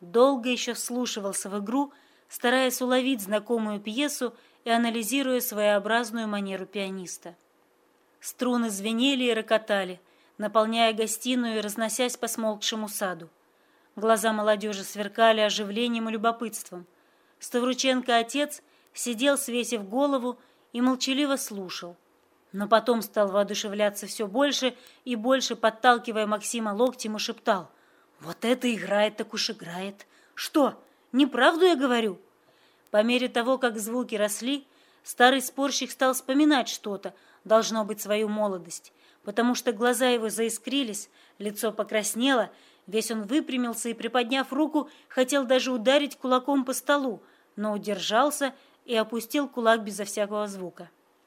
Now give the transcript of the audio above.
долго еще вслушивался в игру, стараясь уловить знакомую пьесу и анализируя своеобразную манеру пианиста. Струны звенели и рокотали, наполняя гостиную и разносясь по смолкшему саду. Глаза молодежи сверкали оживлением и любопытством. Ставрученко-отец сидел, свесив голову, и молчаливо слушал. Но потом стал воодушевляться все больше и больше, подталкивая Максима локтем и шептал. «Вот это играет, так уж играет! Что, неправду я говорю?» По мере того, как звуки росли, старый спорщик стал вспоминать что-то, должно быть, свою молодость, потому что глаза его заискрились, лицо покраснело, весь он выпрямился и, приподняв руку, хотел даже ударить кулаком по столу, но удержался и опустил кулак безо всякого звука.